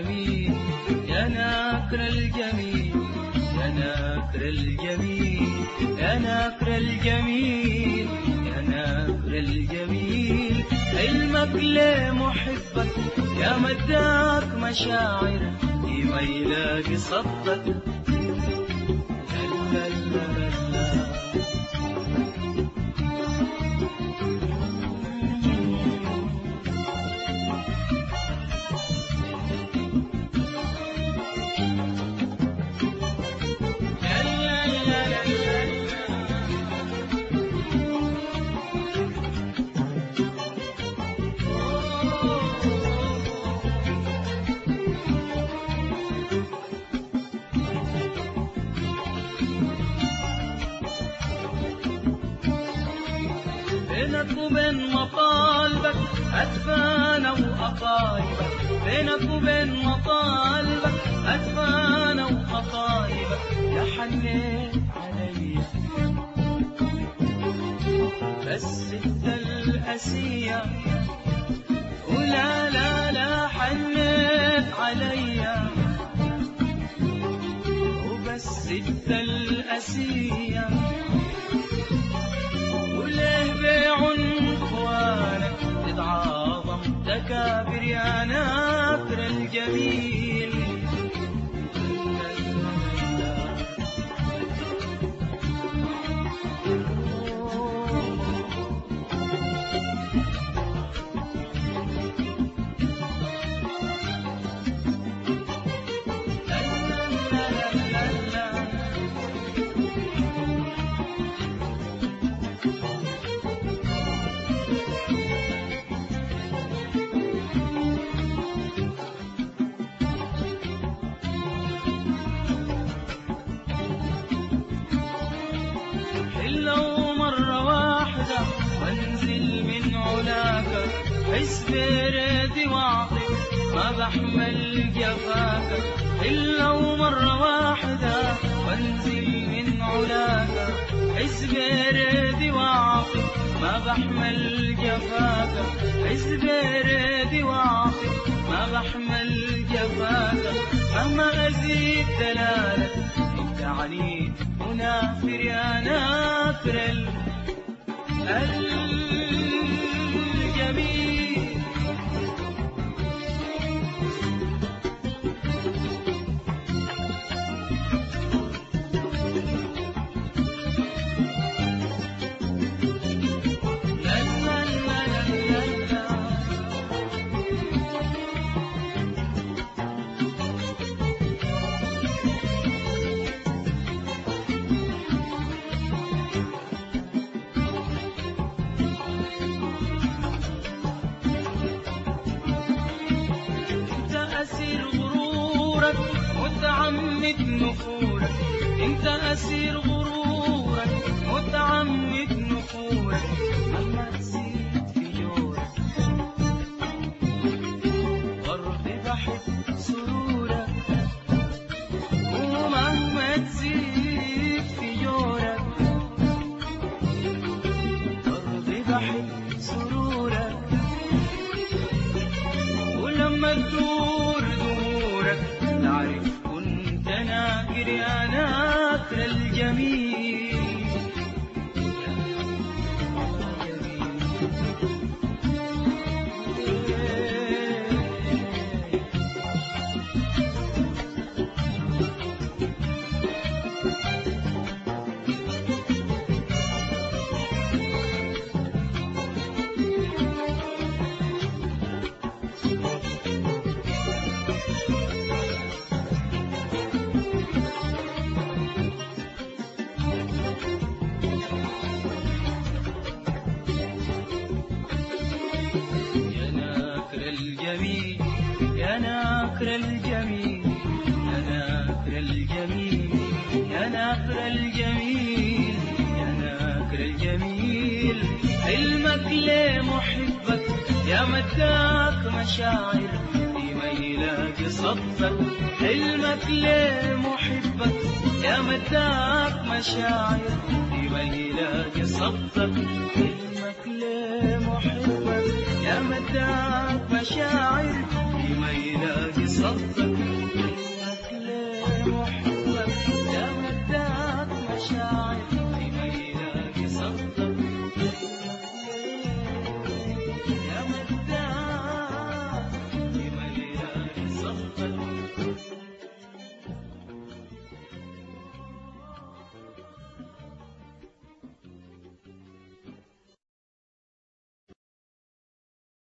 الجميل يا ناكر الجميل يا ناكر الجميل يا ناكر الجميل يا ناكر الجميل. علمك ليه محبك يا مداك مشاعر دي ما يلاقي صدك لا لا لا لا. بينك وبين مطالبك أدفانا وأقايبك بينك وبين مطالبك أدفانا وأقايبك يا حنين علي. بس انت الأسية ولا لا لا حنيت عليا وبس انت الأسية وليه ناكر حس بردي واعطك ما بحمل جفاك إلا مرة واحدة وانزل من علاك. حس بردي واعطك ما بحمل جفاك. حس بردي واعطك ما بحمل جفاك. مهما أزيد دلالك عنيد منافر يا نافر ال- متعمد نفورك انت أسير غرورك متعمد نفورك مهما تزيد في جورك. برضي بحب سرورك ومهما تزيد في جورك. برضي بحب سرورك ولما تدور دورك كنت ناكر يا ناكر الجميل الجميل علمك ليه محبك يا مداك مشاعر. في ما يلاقي صدك علمك ليه محبك يا مداك مشاعر. في ما يلاقي صدك علمك ليه محبك يا مداك مشاعر. في ما يلاقي صدق